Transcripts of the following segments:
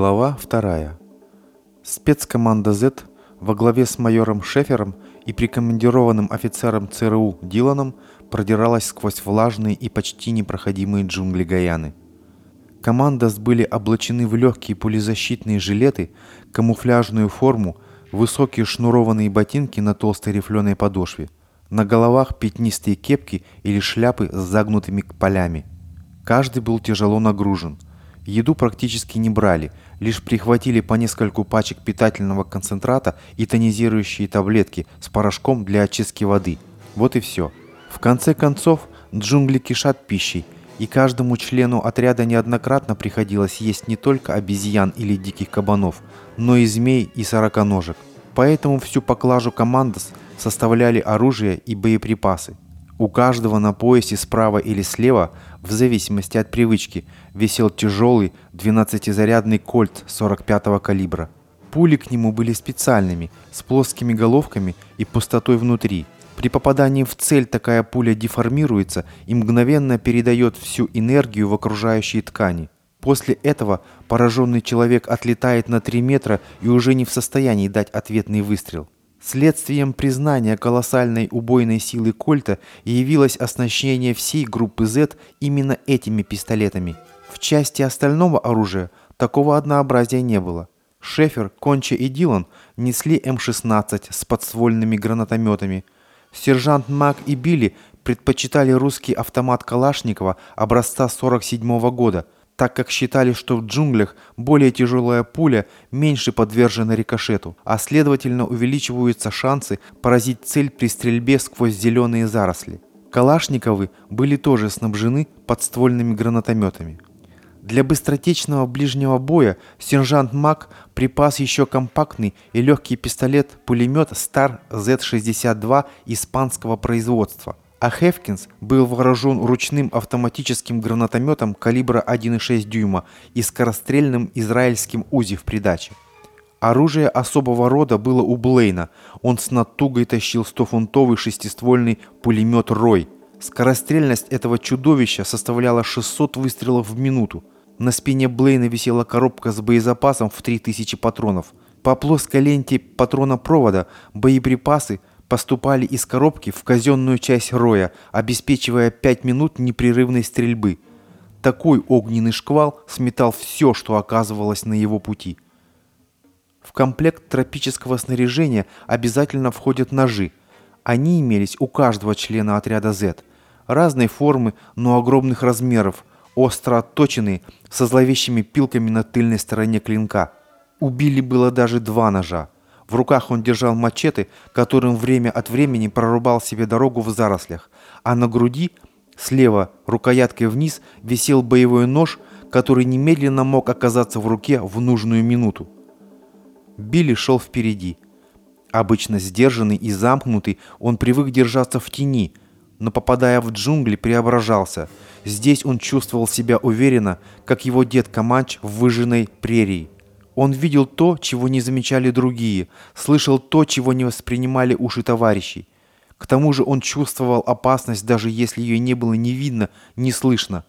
Глава 2. Спецкоманда Z во главе с майором Шефером и прикомандированным офицером ЦРУ Диланом продиралась сквозь влажные и почти непроходимые джунгли Гаяны. Командос были облачены в легкие пулезащитные жилеты, камуфляжную форму, высокие шнурованные ботинки на толстой рифленой подошве. На головах пятнистые кепки или шляпы с загнутыми полями. Каждый был тяжело нагружен – Еду практически не брали, лишь прихватили по нескольку пачек питательного концентрата и тонизирующие таблетки с порошком для очистки воды. Вот и все. В конце концов, джунгли кишат пищей, и каждому члену отряда неоднократно приходилось есть не только обезьян или диких кабанов, но и змей и сороконожек. Поэтому всю поклажу командос составляли оружие и боеприпасы. У каждого на поясе справа или слева, в зависимости от привычки, висел тяжелый 12-зарядный кольт 45-го калибра. Пули к нему были специальными, с плоскими головками и пустотой внутри. При попадании в цель такая пуля деформируется и мгновенно передает всю энергию в окружающие ткани. После этого пораженный человек отлетает на 3 метра и уже не в состоянии дать ответный выстрел. Следствием признания колоссальной убойной силы Кольта явилось оснащение всей группы Z именно этими пистолетами. В части остального оружия такого однообразия не было. Шефер, Конча и Дилан несли М-16 с подствольными гранатометами. Сержант Мак и Билли предпочитали русский автомат Калашникова образца 47 -го года – так как считали, что в джунглях более тяжелая пуля меньше подвержена рикошету, а следовательно увеличиваются шансы поразить цель при стрельбе сквозь зеленые заросли. Калашниковы были тоже снабжены подствольными гранатометами. Для быстротечного ближнего боя сержант Мак припас еще компактный и легкий пистолет-пулемет Star Z62 испанского производства – а Хефкинс был вооружен ручным автоматическим гранатометом калибра 1,6 дюйма и скорострельным израильским УЗИ в придаче. Оружие особого рода было у Блейна. Он с натугой тащил 100-фунтовый шестиствольный пулемет «Рой». Скорострельность этого чудовища составляла 600 выстрелов в минуту. На спине Блейна висела коробка с боезапасом в 3000 патронов. По плоской ленте патронопровода боеприпасы поступали из коробки в казенную часть роя, обеспечивая 5 минут непрерывной стрельбы. Такой огненный шквал сметал все, что оказывалось на его пути. В комплект тропического снаряжения обязательно входят ножи. Они имелись у каждого члена отряда Z. Разной формы, но огромных размеров, остро отточенные, со зловещими пилками на тыльной стороне клинка. Убили было даже два ножа. В руках он держал мачете, которым время от времени прорубал себе дорогу в зарослях, а на груди, слева, рукояткой вниз, висел боевой нож, который немедленно мог оказаться в руке в нужную минуту. Билли шел впереди. Обычно сдержанный и замкнутый, он привык держаться в тени, но попадая в джунгли, преображался. Здесь он чувствовал себя уверенно, как его дед Каманч в выжженной прерии – он видел то, чего не замечали другие, слышал то, чего не воспринимали уши товарищей. К тому же он чувствовал опасность, даже если ее не было ни видно, ни слышно.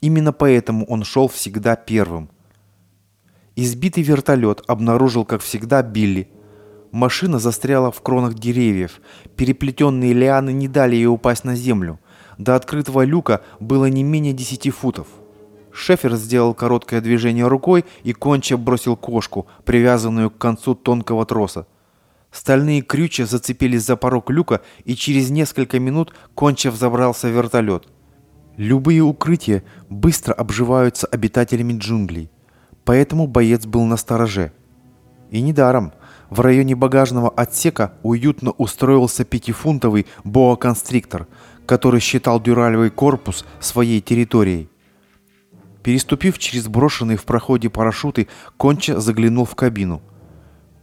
Именно поэтому он шел всегда первым. Избитый вертолет обнаружил, как всегда, Билли. Машина застряла в кронах деревьев. Переплетенные лианы не дали ей упасть на землю. До открытого люка было не менее десяти футов. Шефер сделал короткое движение рукой и конча бросил кошку, привязанную к концу тонкого троса. Стальные крючья зацепились за порог люка, и через несколько минут конча взобрался в вертолет. Любые укрытия быстро обживаются обитателями джунглей, поэтому боец был на стороже. И недаром. В районе багажного отсека уютно устроился пятифунтовый боа-констриктор, который считал дюралевый корпус своей территорией. Переступив через брошенные в проходе парашюты, Конча заглянул в кабину.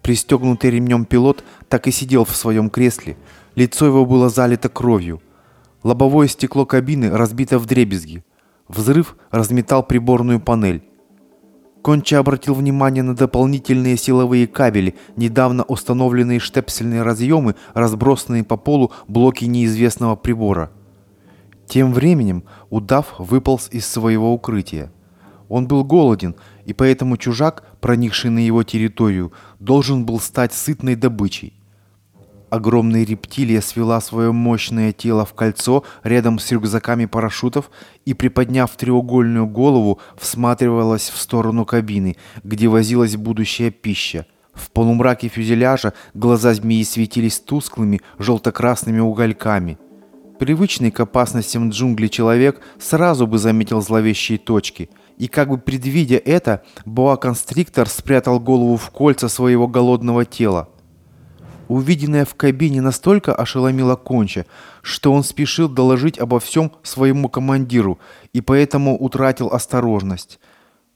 Пристегнутый ремнем пилот так и сидел в своем кресле. Лицо его было залито кровью. Лобовое стекло кабины разбито в дребезги. Взрыв разметал приборную панель. Конча обратил внимание на дополнительные силовые кабели, недавно установленные штепсельные разъемы, разбросанные по полу блоки неизвестного прибора – тем временем удав выполз из своего укрытия. Он был голоден, и поэтому чужак, проникший на его территорию, должен был стать сытной добычей. Огромная рептилия свела свое мощное тело в кольцо рядом с рюкзаками парашютов и, приподняв треугольную голову, всматривалась в сторону кабины, где возилась будущая пища. В полумраке фюзеляжа глаза змеи светились тусклыми желто-красными угольками. Привычный к опасностям джунглей человек сразу бы заметил зловещие точки. И как бы предвидя это, боа-констриктор спрятал голову в кольца своего голодного тела. Увиденное в кабине настолько ошеломило Конча, что он спешил доложить обо всем своему командиру и поэтому утратил осторожность.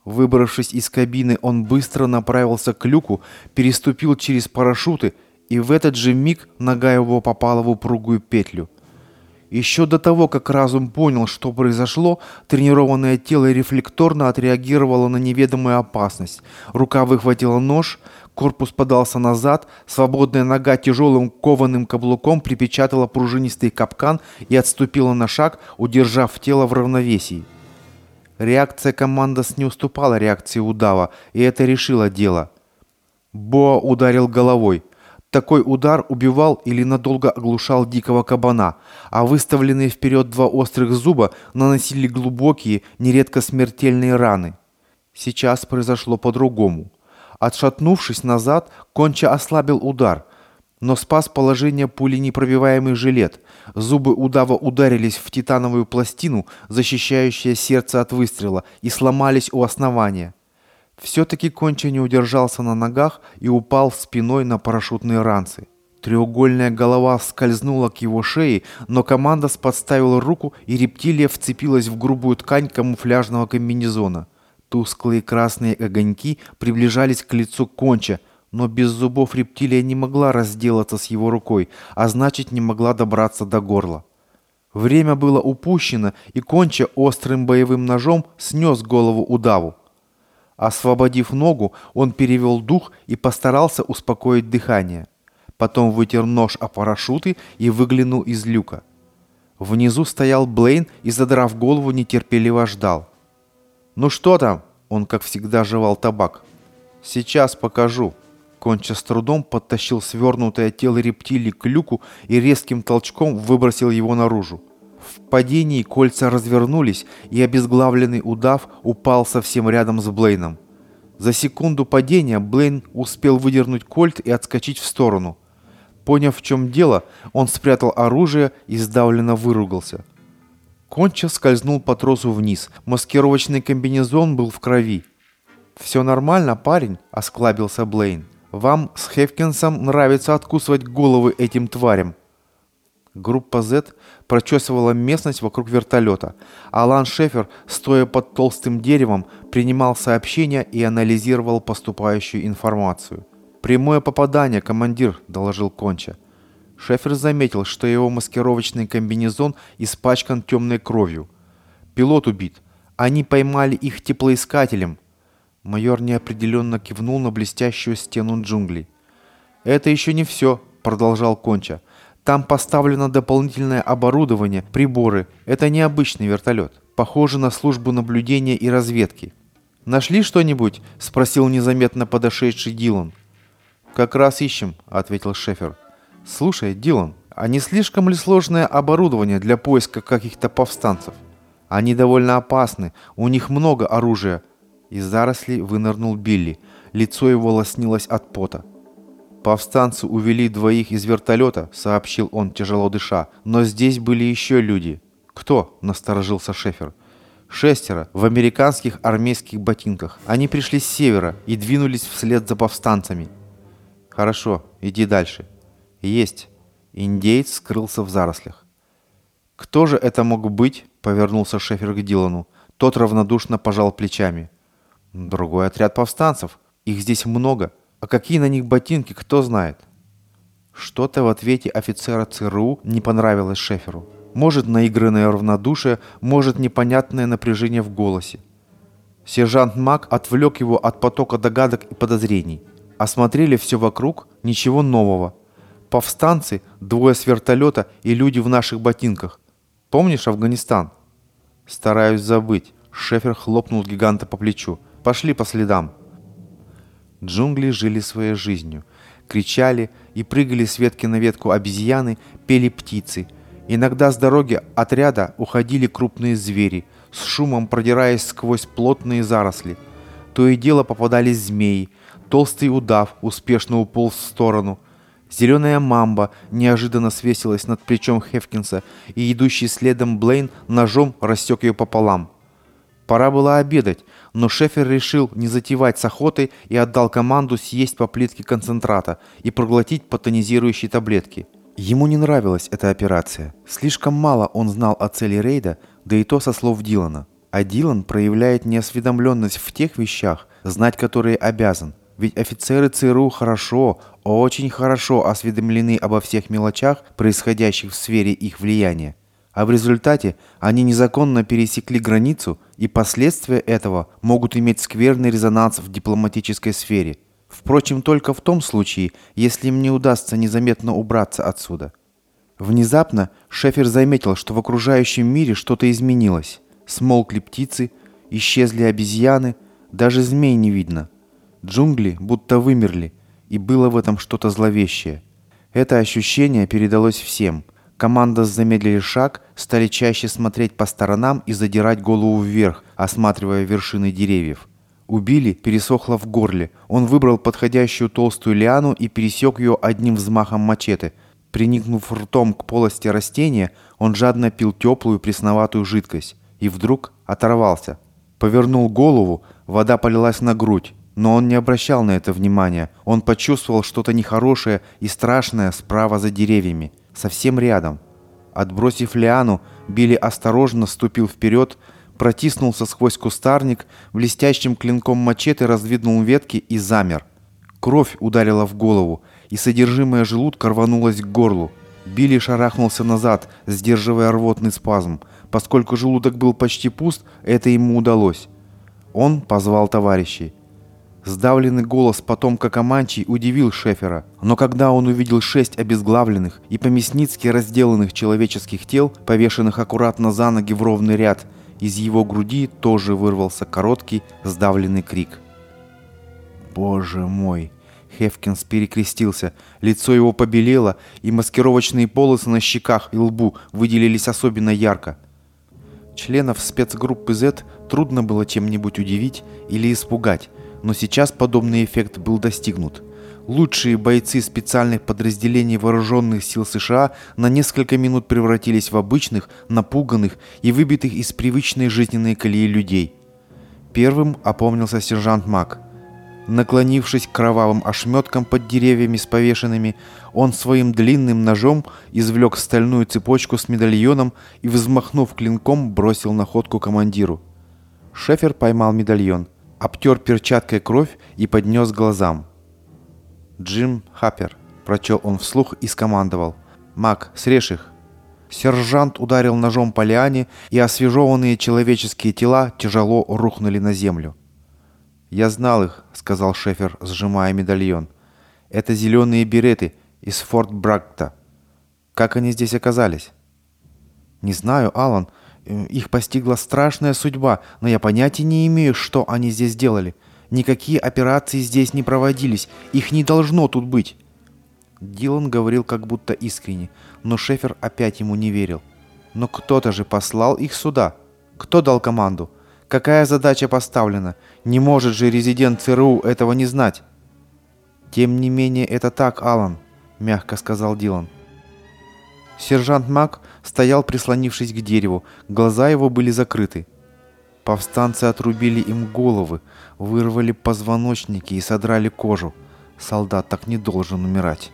Выбравшись из кабины, он быстро направился к люку, переступил через парашюты, и в этот же миг нога его попала в упругую петлю. Еще до того, как разум понял, что произошло, тренированное тело рефлекторно отреагировало на неведомую опасность. Рука выхватила нож – Корпус подался назад, свободная нога тяжелым кованым каблуком припечатала пружинистый капкан и отступила на шаг, удержав тело в равновесии. Реакция командос не уступала реакции удава, и это решило дело. Боа ударил головой. Такой удар убивал или надолго оглушал дикого кабана, а выставленные вперед два острых зуба наносили глубокие, нередко смертельные раны. Сейчас произошло по-другому. Отшатнувшись назад, Конча ослабил удар, но спас положение пули непробиваемый жилет. Зубы удава ударились в титановую пластину, защищающую сердце от выстрела, и сломались у основания. Все-таки Конча не удержался на ногах и упал спиной на парашютные ранцы. Треугольная голова скользнула к его шее, но команда подставила руку, и рептилия вцепилась в грубую ткань камуфляжного комбинезона. Тусклые красные огоньки приближались к лицу Конча, но без зубов рептилия не могла разделаться с его рукой, а значит не могла добраться до горла. Время было упущено, и Конча острым боевым ножом снес голову удаву. Освободив ногу, он перевел дух и постарался успокоить дыхание. Потом вытер нож о парашюты и выглянул из люка. Внизу стоял Блейн и, задрав голову, нетерпеливо ждал. «Ну что там?» Он, как всегда, жевал табак. «Сейчас покажу». Конча с трудом подтащил свернутое тело рептилии к люку и резким толчком выбросил его наружу. В падении кольца развернулись, и обезглавленный удав упал совсем рядом с Блейном. За секунду падения Блейн успел выдернуть кольт и отскочить в сторону. Поняв, в чем дело, он спрятал оружие и сдавленно выругался. Конча скользнул по тросу вниз. Маскировочный комбинезон был в крови. «Все нормально, парень?» – осклабился Блейн. «Вам с Хевкинсом нравится откусывать головы этим тварям». Группа Z прочесывала местность вокруг вертолета. Алан Шефер, стоя под толстым деревом, принимал сообщения и анализировал поступающую информацию. «Прямое попадание, командир», – доложил Конча. Шефер заметил, что его маскировочный комбинезон испачкан темной кровью. Пилот убит. Они поймали их теплоискателем. Майор неопределенно кивнул на блестящую стену джунглей. «Это еще не все», — продолжал Конча. «Там поставлено дополнительное оборудование, приборы. Это необычный вертолет. Похоже на службу наблюдения и разведки». «Нашли что-нибудь?» — спросил незаметно подошедший Дилан. «Как раз ищем», — ответил Шефер. «Слушай, Дилан, а не слишком ли сложное оборудование для поиска каких-то повстанцев? Они довольно опасны, у них много оружия». Из зарослей вынырнул Билли. Лицо его лоснилось от пота. «Повстанцы увели двоих из вертолета», — сообщил он, тяжело дыша. «Но здесь были еще люди». «Кто?» — насторожился Шефер. «Шестеро, в американских армейских ботинках. Они пришли с севера и двинулись вслед за повстанцами». «Хорошо, иди дальше. «Есть». Индеец скрылся в зарослях. «Кто же это мог быть?» — повернулся Шефер к Дилану. Тот равнодушно пожал плечами. «Другой отряд повстанцев. Их здесь много. А какие на них ботинки, кто знает?» Что-то в ответе офицера ЦРУ не понравилось Шеферу. Может, наигранное равнодушие, может, непонятное напряжение в голосе. Сержант Мак отвлек его от потока догадок и подозрений. Осмотрели все вокруг, ничего нового – повстанцы, двое с вертолета и люди в наших ботинках. Помнишь Афганистан? Стараюсь забыть. Шефер хлопнул гиганта по плечу. «Пошли по следам!» Джунгли жили своей жизнью. Кричали и прыгали с ветки на ветку обезьяны, пели птицы. Иногда с дороги отряда уходили крупные звери, с шумом продираясь сквозь плотные заросли. То и дело попадались змеи. Толстый удав успешно уполз в сторону. Зеленая мамба неожиданно свесилась над плечом Хефкинса, и идущий следом Блейн ножом рассек ее пополам. Пора было обедать, но Шефер решил не затевать с охотой и отдал команду съесть по плитке концентрата и проглотить потонизирующие таблетки. Ему не нравилась эта операция. Слишком мало он знал о цели рейда, да и то со слов Дилана. А Дилан проявляет неосведомленность в тех вещах, знать которые обязан. Ведь офицеры ЦРУ хорошо, очень хорошо осведомлены обо всех мелочах, происходящих в сфере их влияния а в результате они незаконно пересекли границу, и последствия этого могут иметь скверный резонанс в дипломатической сфере. Впрочем, только в том случае, если им не удастся незаметно убраться отсюда. Внезапно Шефер заметил, что в окружающем мире что-то изменилось. Смолкли птицы, исчезли обезьяны, даже змей не видно. Джунгли будто вымерли, и было в этом что-то зловещее. Это ощущение передалось всем – Команда замедлили шаг, стали чаще смотреть по сторонам и задирать голову вверх, осматривая вершины деревьев. Убили пересохло в горле. Он выбрал подходящую толстую лиану и пересек ее одним взмахом мачете. Приникнув ртом к полости растения, он жадно пил теплую пресноватую жидкость. И вдруг оторвался. Повернул голову, вода полилась на грудь. Но он не обращал на это внимания. Он почувствовал что-то нехорошее и страшное справа за деревьями совсем рядом. Отбросив лиану, Билли осторожно ступил вперед, протиснулся сквозь кустарник, блестящим клинком мачете раздвинул ветки и замер. Кровь ударила в голову, и содержимое желудка рванулось к горлу. Билли шарахнулся назад, сдерживая рвотный спазм. Поскольку желудок был почти пуст, это ему удалось. Он позвал товарищей. Сдавленный голос потомка Каманчи удивил Шефера, но когда он увидел шесть обезглавленных и по-мясницки разделанных человеческих тел, повешенных аккуратно за ноги в ровный ряд, из его груди тоже вырвался короткий сдавленный крик. «Боже мой!» Хефкинс перекрестился. Лицо его побелело, и маскировочные полосы на щеках и лбу выделились особенно ярко. Членов спецгруппы Z трудно было чем-нибудь удивить или испугать, но сейчас подобный эффект был достигнут. Лучшие бойцы специальных подразделений вооруженных сил США на несколько минут превратились в обычных, напуганных и выбитых из привычной жизненной колеи людей. Первым опомнился сержант Мак. Наклонившись к кровавым ошметкам под деревьями с повешенными, он своим длинным ножом извлек стальную цепочку с медальоном и, взмахнув клинком, бросил находку командиру. Шефер поймал медальон – обтер перчаткой кровь и поднес глазам. «Джим Хаппер», – прочел он вслух и скомандовал. «Мак, срежь их». Сержант ударил ножом по лиане, и освежеванные человеческие тела тяжело рухнули на землю. «Я знал их», — сказал Шефер, сжимая медальон. «Это зеленые береты из Форт Брагта. Как они здесь оказались?» «Не знаю, Алан. Э, их постигла страшная судьба, но я понятия не имею, что они здесь делали. Никакие операции здесь не проводились, их не должно тут быть. Дилан говорил как будто искренне, но Шефер опять ему не верил. Но кто-то же послал их сюда. Кто дал команду? Какая задача поставлена? Не может же резидент ЦРУ этого не знать. Тем не менее, это так, Алан, мягко сказал Дилан. Сержант Мак стоял, прислонившись к дереву, глаза его были закрыты. Повстанцы отрубили им головы, вырвали позвоночники и содрали кожу. Солдат так не должен умирать.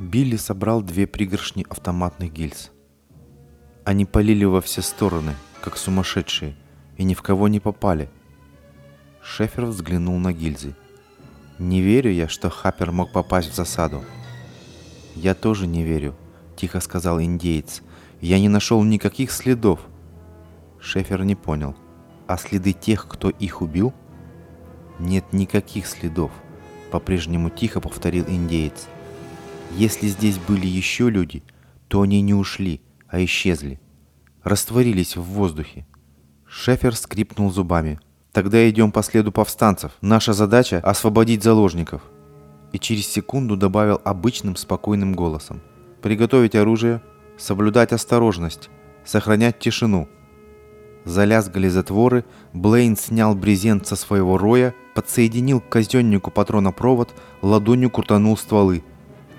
Билли собрал две пригоршни автоматных гильз. Они полили во все стороны, как сумасшедшие, и ни в кого не попали. Шефер взглянул на гильзы. «Не верю я, что Хаппер мог попасть в засаду». «Я тоже не верю», — тихо сказал индеец. «Я не нашел никаких следов». Шефер не понял. «А следы тех, кто их убил?» «Нет никаких следов», — по-прежнему тихо повторил индеец. «Если здесь были еще люди, то они не ушли, а исчезли. Растворились в воздухе». Шефер скрипнул зубами. «Тогда идем по следу повстанцев. Наша задача – освободить заложников». И через секунду добавил обычным спокойным голосом. «Приготовить оружие, соблюдать осторожность, сохранять тишину». Залязгали затворы, Блейн снял брезент со своего роя, подсоединил к казеннику патронопровод, ладонью крутанул стволы.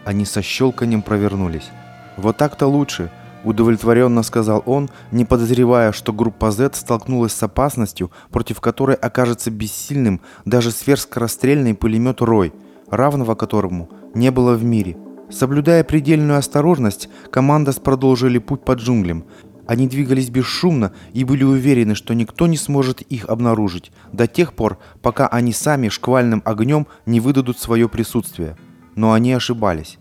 Они со щелканием провернулись. «Вот так-то лучше», – удовлетворенно сказал он, не подозревая, что группа Z столкнулась с опасностью, против которой окажется бессильным даже сверхскорострельный пулемет «Рой», равного которому не было в мире. Соблюдая предельную осторожность, командос продолжили путь по джунглям, они двигались бесшумно и были уверены, что никто не сможет их обнаружить до тех пор, пока они сами шквальным огнем не выдадут свое присутствие. Но они ошибались.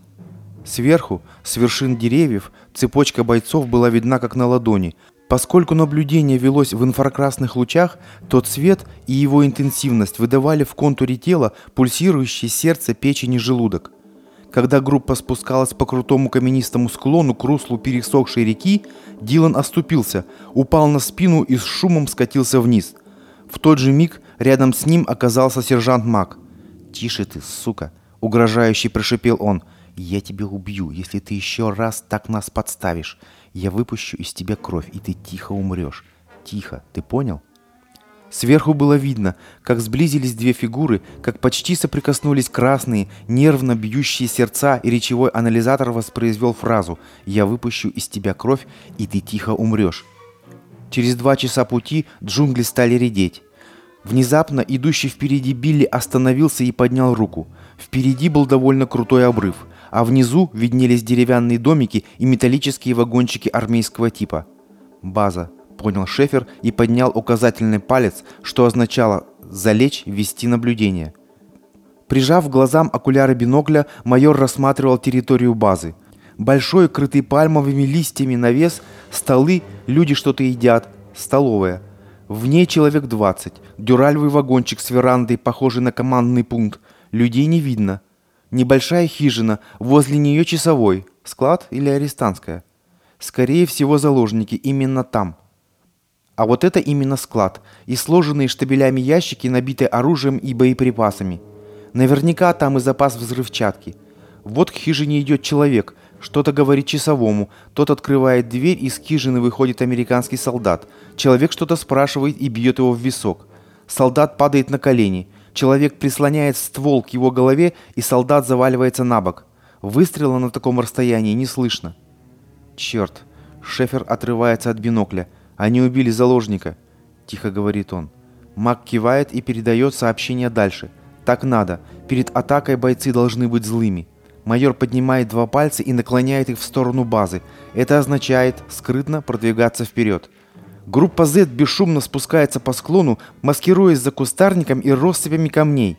Сверху, с вершин деревьев, цепочка бойцов была видна как на ладони. Поскольку наблюдение велось в инфракрасных лучах, то цвет и его интенсивность выдавали в контуре тела пульсирующее сердце, печень и желудок. Когда группа спускалась по крутому каменистому склону к руслу пересохшей реки, Дилан оступился, упал на спину и с шумом скатился вниз. В тот же миг рядом с ним оказался сержант Мак. «Тише ты, сука!» – угрожающе прошипел он. «Я тебя убью, если ты еще раз так нас подставишь. Я выпущу из тебя кровь, и ты тихо умрешь. Тихо, ты понял?» Сверху было видно, как сблизились две фигуры, как почти соприкоснулись красные, нервно бьющие сердца, и речевой анализатор воспроизвел фразу «Я выпущу из тебя кровь, и ты тихо умрешь». Через два часа пути джунгли стали редеть. Внезапно идущий впереди Билли остановился и поднял руку. Впереди был довольно крутой обрыв, а внизу виднелись деревянные домики и металлические вагончики армейского типа. База понял Шефер и поднял указательный палец, что означало «залечь, вести наблюдение». Прижав глазам окуляры бинокля, майор рассматривал территорию базы. Большой, крытый пальмовыми листьями навес, столы, люди что-то едят, столовая. В ней человек 20, дюральвый вагончик с верандой, похожий на командный пункт. Людей не видно. Небольшая хижина, возле нее часовой. Склад или арестантская? Скорее всего, заложники именно там – а вот это именно склад и сложенные штабелями ящики, набитые оружием и боеприпасами. Наверняка там и запас взрывчатки. Вот к хижине идет человек, что-то говорит часовому, тот открывает дверь, из хижины выходит американский солдат. Человек что-то спрашивает и бьет его в висок. Солдат падает на колени. Человек прислоняет ствол к его голове, и солдат заваливается на бок. Выстрела на таком расстоянии не слышно. Черт. Шефер отрывается от бинокля. «Они убили заложника», – тихо говорит он. Мак кивает и передает сообщение дальше. «Так надо. Перед атакой бойцы должны быть злыми». Майор поднимает два пальца и наклоняет их в сторону базы. Это означает скрытно продвигаться вперед. Группа Z бесшумно спускается по склону, маскируясь за кустарником и россыпями камней.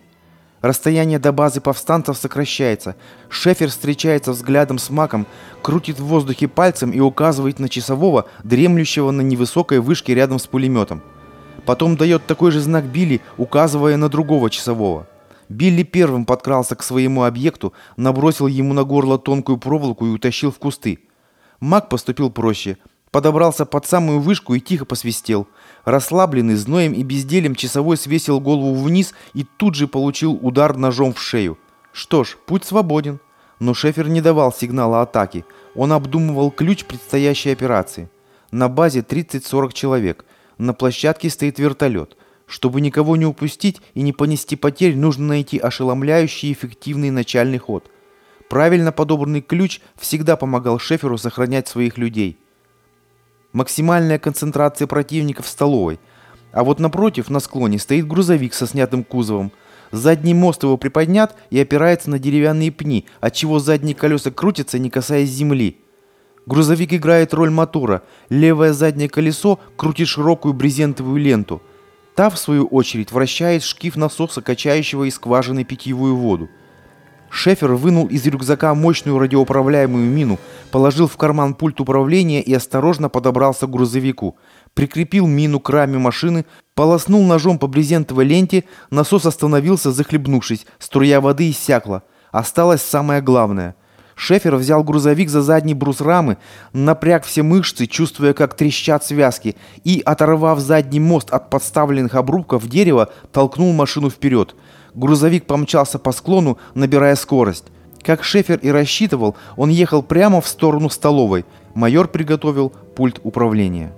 Расстояние до базы повстанцев сокращается. Шефер встречается взглядом с Маком, крутит в воздухе пальцем и указывает на часового, дремлющего на невысокой вышке рядом с пулеметом. Потом дает такой же знак Билли, указывая на другого часового. Билли первым подкрался к своему объекту, набросил ему на горло тонкую проволоку и утащил в кусты. Мак поступил проще – подобрался под самую вышку и тихо посвистел. Расслабленный зноем и бездельем часовой свесил голову вниз и тут же получил удар ножом в шею. Что ж, путь свободен. Но Шефер не давал сигнала атаки. Он обдумывал ключ предстоящей операции. На базе 30-40 человек. На площадке стоит вертолет. Чтобы никого не упустить и не понести потерь, нужно найти ошеломляющий эффективный начальный ход. Правильно подобранный ключ всегда помогал Шеферу сохранять своих людей – максимальная концентрация противников в столовой. А вот напротив, на склоне, стоит грузовик со снятым кузовом. Задний мост его приподнят и опирается на деревянные пни, отчего задние колеса крутятся, не касаясь земли. Грузовик играет роль мотора. Левое заднее колесо крутит широкую брезентовую ленту. Та, в свою очередь, вращает шкив насоса, качающего из скважины питьевую воду. Шефер вынул из рюкзака мощную радиоуправляемую мину, положил в карман пульт управления и осторожно подобрался к грузовику. Прикрепил мину к раме машины, полоснул ножом по брезентовой ленте, насос остановился, захлебнувшись, струя воды иссякла. Осталось самое главное. Шефер взял грузовик за задний брус рамы, напряг все мышцы, чувствуя, как трещат связки, и, оторвав задний мост от подставленных обрубков дерева, толкнул машину вперед. Грузовик помчался по склону, набирая скорость. Как Шефер и рассчитывал, он ехал прямо в сторону столовой. Майор приготовил пульт управления.